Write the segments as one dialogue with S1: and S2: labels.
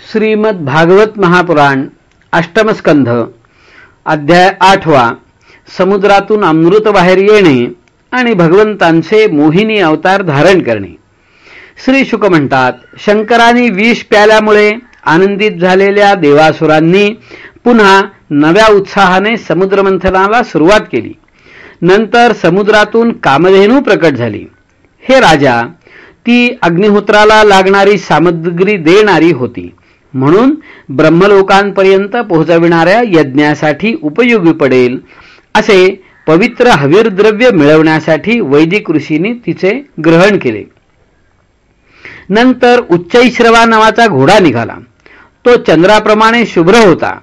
S1: श्रीमद भागवत महापुराण अष्टमस्कंध अध्याय आठवा समुद्रातून अमृत बाहेर येणे आणि भगवंतांचे मोहिनी अवतार धारण करणे. श्री शुक म्हणतात शंकरांनी विष प्याल्यामुळे आनंदित झालेल्या देवासुरांनी पुन्हा नव्या उत्साहाने समुद्रमंथनाला सुरुवात केली. नंतर समुद्रातून कामधेनू प्रकट झाली. हे राजा ती अग्निहोत्राला लागणारी सामग्री देणारी होती. म्हणून ब्रह्मलोकांपर्यंत पोहोचविणाऱ्या यज्ञासाठी उपयोगी पडेल असे पवित्र हवीरद्रव्य मिळवण्यासाठी वैदिक ऋषींनी तिचे ग्रहण केले. नंतर उच्चैश्रवा नावाचा घोडा निघाला. तो चंद्राप्रमाणे शुभ्र होता.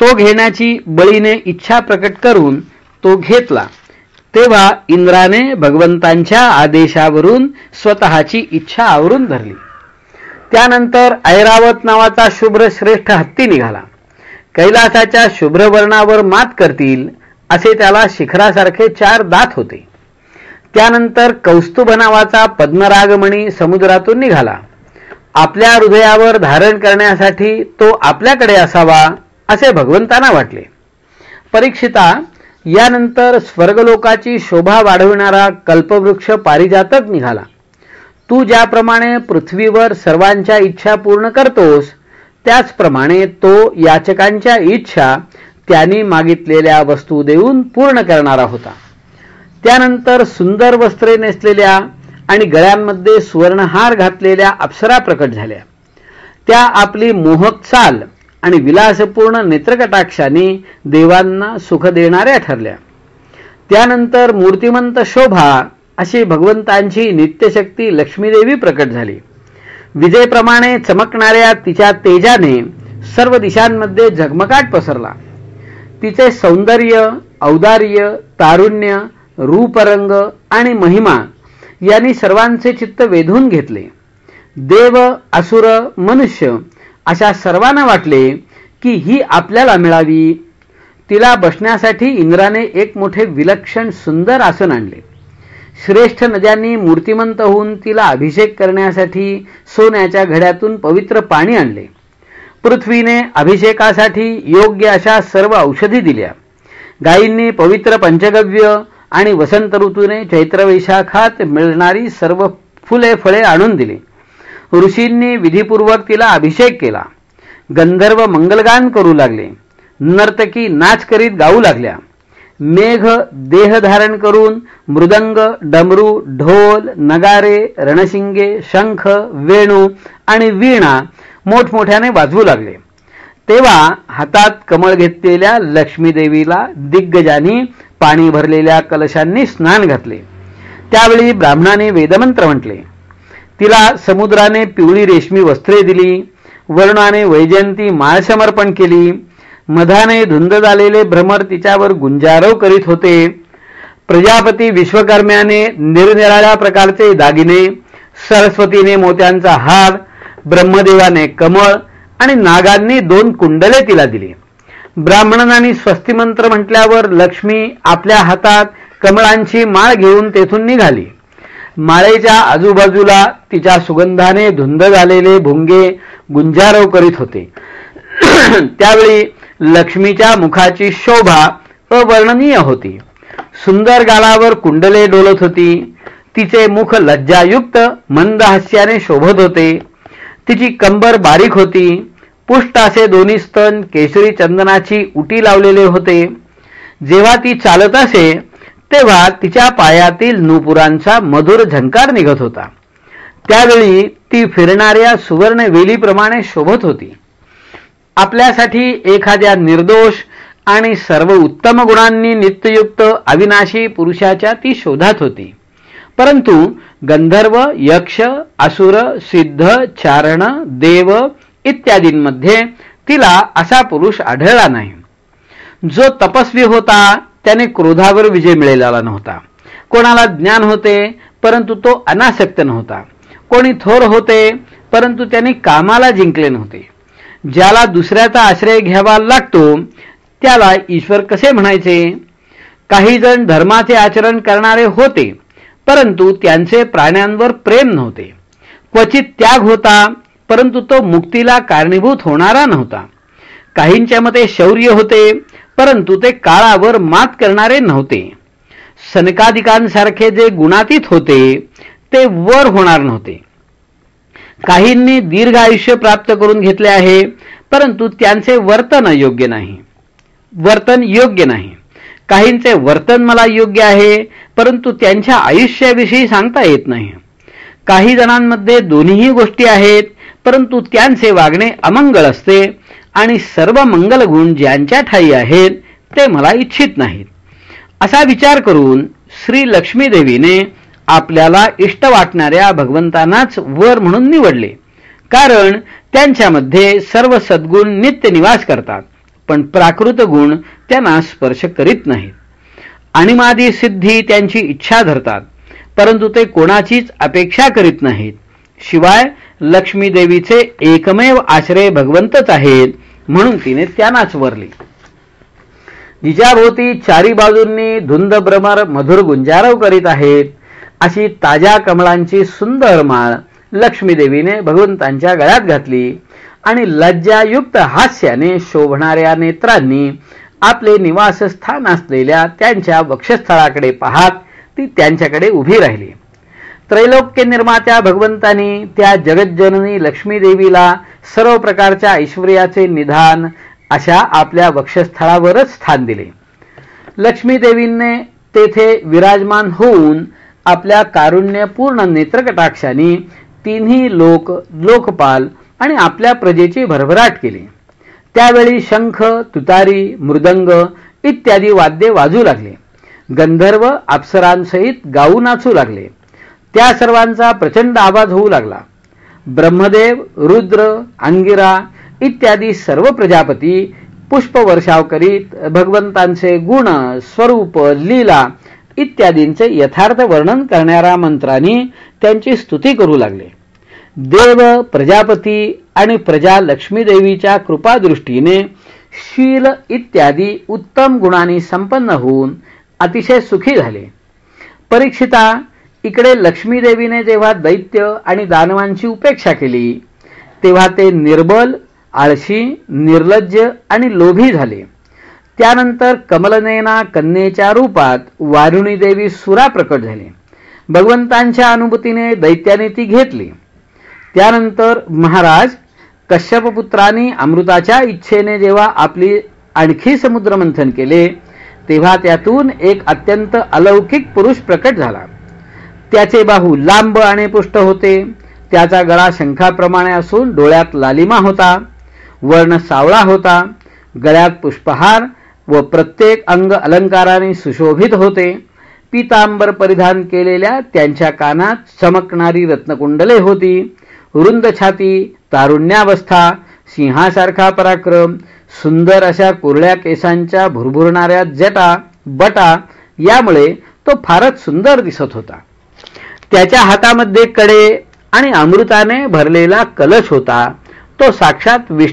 S1: तो घेण्याची बळीने इच्छा प्रकट करून तो घेतला. तेव्हा इंद्राने भगवंतांच्या आदेशावरून स्वतःची इच्छा आवरून धरली. त्यानंतर ऐरावत नावाचा शुभ्र श्रेष्ठ हत्ती निघाला. कैलासाच्या शुभ्र वर्णावर मात करतील असे त्याला शिखरासारखे चार दात होते. त्यानंतर कौस्तुभ नावाचा पद्मरागमणी समुद्रातून निघाला. आपल्या हृदयावर धारण करण्यासाठी तो आपल्याकडे असावा असे भगवंतांना वाटले. परीक्षिता यानंतर स्वर्गलोकाची शोभा वाढविणारा कल्पवृक्ष पारिजातक निघाला. तू ज्याप्रमाणे पृथ्वीवर सर्वांच्या इच्छा पूर्ण करतोस त्याचप्रमाणे तो याचकांच्या इच्छा त्यांनी मागितलेल्या वस्तू देऊन पूर्ण करणारा होता. त्यानंतर सुंदर वस्त्रे नेसलेल्या आणि गळ्यांमध्ये सुवर्णहार घातलेल्या अप्सरा प्रकट झाल्या. त्या आपली मोहक चाल आणि विलासपूर्ण नेत्रकटाक्षाने देवांना सुख देणाऱ्या ठरल्या. त्यानंतर मूर्तिमंत शोभा अशी भगवंतांची नित्यशक्ती लक्ष्मीदेवी प्रकट झाली. विजेप्रमाणे चमकणाऱ्या तिच्या तेजाने सर्व दिशांमध्ये झगमगाट पसरला. तिचे सौंदर्य औदार्य तारुण्य रूपरंग आणि महिमा यांनी सर्वांचे चित्त वेधून घेतले. देव असुर मनुष्य अशा सर्वांना वाटले की ही आपल्याला मिळावी. तिला बसण्यासाठी इंद्राने एक मोठे विलक्षण सुंदर आसन आणले. श्रेष्ठ नद्यांनी मूर्तिमंत होऊन तिला अभिषेक करण्यासाठी सोन्याच्या घड्यातून पवित्र पाणी आणले. पृथ्वीने अभिषेकासाठी योग्य अशा सर्व औषधी दिल्या. गायींनी पवित्र पंचगव्य आणि वसंत ऋतूने चैत्रवैशाखात मिळणारी सर्व फुले फळे आणून दिली. ऋषींनी विधीपूर्वक तिला अभिषेक केला. गंधर्व मंगलगान करू लागले. नर्तकी नाच करीत गाऊ लागल्या. मेघ देह धारण करून मृदंग डमरू ढोल नगारे रणशिंगे शंख वेणू आणि वीणा मोठमोठ्याने वाजवू लागले. तेव्हा हातात कमळ घेतलेल्या लक्ष्मीदेवीला दिग्गजांनी पाणी भरलेल्या कलशांनी स्नान घातले. त्यावेळी ब्राह्मणाने वेदमंत्र म्हटले. तिला समुद्राने पिवळी रेशमी वस्त्रे दिली. वर्णाने वैजयंती माळ समर्पण केली. मधाने धुंद झालेले भ्रमर तिच्यावर गुंजारव करीत होते. प्रजापती विश्वकर्म्याने निरनिराळ्या प्रकारचे दागिने सरस्वतीने मोत्यांचा हार ब्रह्मदेवाने कमळ आणि नागांनी दोन कुंडले तिला दिली. ब्राह्मणांनी स्वस्तिमंत्र म्हटल्यावर लक्ष्मी आपल्या हातात कमळांची माळ घेऊन तेथून निघाली. माळेच्या आजूबाजूला तिच्या सुगंधाने धुंद झालेले भुंगे गुंजारव करीत होते. त्यावेळी लक्ष्मीच्या मुखाची शोभा अवर्णनीय होती. सुंदर गालावर कुंडले डोलत होती. तिचे मुख लज्जायुक्त मंद हास्याने शोभत होते. तिची कंबर बारीक होती. पुष्ट असे दोन्ही स्तन केशरी चंदनाची उटी लावलेले होते. जेव्हा ती चालत असे तेव्हा तिच्या पायातील नुपुरांचा मधुर झंकार निघत होता. त्यावेळी ती फिरणाऱ्या सुवर्ण वेलीप्रमाणे शोभत होती. आपल्यासाठी एखाद्या निर्दोष आणि सर्व उत्तम गुणांनी नित्ययुक्त अविनाशी पुरुषाच्या ती शोधात होती. परंतु गंधर्व यक्ष असुर सिद्ध चारण देव इत्यादींमध्ये तिला असा पुरुष आढळला नाही. जो तपस्वी होता त्याने क्रोधावर विजय मिळालेला नव्हता. कोणाला ज्ञान होते परंतु तो अनासक्त नव्हता. कोणी थोर होते परंतु त्यांनी कामाला जिंकले नव्हते. ज्याला दुसऱ्याचा आश्रय घ्यावा लागतो त्याला ईश्वर कसे म्हणायचे? काही जण धर्माचे आचरण करणारे होते परंतु त्यांचे प्राण्यांवर प्रेम नव्हते. क्वचित त्याग होता परंतु तो मुक्तीला कारणीभूत होणारा नव्हता. काहींच्या मते शौर्य होते परंतु ते काळावर मात करणारे नव्हते. सनकादिकांसारखे जे गुणातीत होते ते वर होणार नव्हते. काहींनी दीर्घ आयुष्य प्राप्त करून घेतले आहे परंतु त्यांचे वर्तन योग्य नाही. वर्तन योग्य नाही. काहींचे वर्तन मला योग्य आहे परंतु त्यांच्या आयुष्याविषयी सांगता येत नाही. काही जणांमध्ये दोन्हीही गोष्टी आहेत परंतु त्यांचे वागणे अमंगळ असते आणि सर्व मंगल गुण ज्यांच्या ठाई आहेत ते मला इच्छित नाहीत. असा विचार करून श्री लक्ष्मीदेवीने आपल्याला इष्ट वाटणाऱ्या भगवंतांनाच वर म्हणून निवडले. कारण त्यांच्यामध्ये सर्व सद्गुण नित्य निवास करतात पण प्राकृत गुण त्यांना स्पर्श करीत नाहीत. आणिमादी सिद्धी त्यांची इच्छा धरतात परंतु ते कोणाचीच अपेक्षा करीत नाहीत. शिवाय लक्ष्मी देवीचे एकमेव आश्रय भगवंतच आहेत म्हणून तिने त्यांनाच वरली. जिच्याभोवती चारी बाजूंनी धुंद भ्रमर मधुर गुंजारव करीत आहेत. अशी ताज्या कमळांची सुंदर माळ लक्ष्मी देवीने भगवंतांच्या गळ्यात घातली आणि लज्जायुक्त हास्याने शोभणाऱ्या नेत्रांनी आपले निवासस्थान असलेल्या त्यांच्या वक्षस्थळाकडे पाहत ती त्यांच्याकडे उभी राहिली. त्रैलोक्य निर्मात्या भगवंतांनी त्या जगज्जननी लक्ष्मी देवीला सर्व प्रकारच्या ऐश्वर्याचे निधान अशा आपल्या वक्षस्थळावरच स्थान दिले. लक्ष्मी देवीने तेथे विराजमान होऊन आपल्या कारुण्यपूर्ण नेत्रकटाक्षाने तिन्ही लोक लोकपाल आणि आपल्या प्रजेची भरभराट केली. त्यावेळी शंख तुतारी मृदंग इत्यादी वाद्ये वाजू लागले. गंधर्व अप्सरांसहित गाऊ नाचू लागले. त्या सर्वांचा प्रचंड आवाज होऊ लागला. ब्रह्मदेव रुद्र अंगिरा इत्यादी सर्व प्रजापती पुष्पवर्षाव करीत भगवंतांचे गुण स्वरूप लीला इत्यादींचे यथार्थ वर्णन करणाऱ्या मंत्रांनी त्यांची स्तुती करू लागले. देव प्रजापती आणि प्रजा लक्ष्मी देवीच्या कृपादृष्टीने शील इत्यादी उत्तम गुणांनी संपन्न होऊन अतिशय सुखी झाले. परीक्षिता इकडे लक्ष्मीदेवीने जेव्हा दैत्य आणि दानवांची उपेक्षा केली तेव्हा ते निर्बल आळशी निर्लज्ज आणि लोभी झाले. त्यानंतर कमलनेना कन्येच्या रूपात वारुणी देवी सुरा प्रकट झाली. भगवंतांच्या अनुभूतीने दैत्याने ती घेतली. त्यानंतर महाराज कश्यपपुत्रांनी अमृताच्या इच्छेने जेव्हा आपली आणखी समुद्रमंथन केले तेव्हा त्यातून एक अत्यंत अलौकिक पुरुष प्रकट झाला. त्याचे बाहू लांब आणि पुष्ट होते. त्याचा गळा शंखाप्रमाणे असून डोळ्यात लालिमा होता. वर्ण सावळा होता. गळ्यात पुष्पहार व प्रत्येक अंग अलंकाराने सुशोभित होते. पितांबर परिधान केलेल्या त्यांच्या कानात चमकणारी रत्नकुंडले होती. रुंद छाती तारुण्यावस्था सिंहासारखा पराक्रम सुंदर अशा कुरळ्या केसांच्या भुरभुरणाऱ्या जटा बटा यामुळे तो फारच सुंदर दिसत होता. त्याच्या हातामध्ये कडे आणि अमृताने भरलेला कलश होता. तो साक्षात विष्णू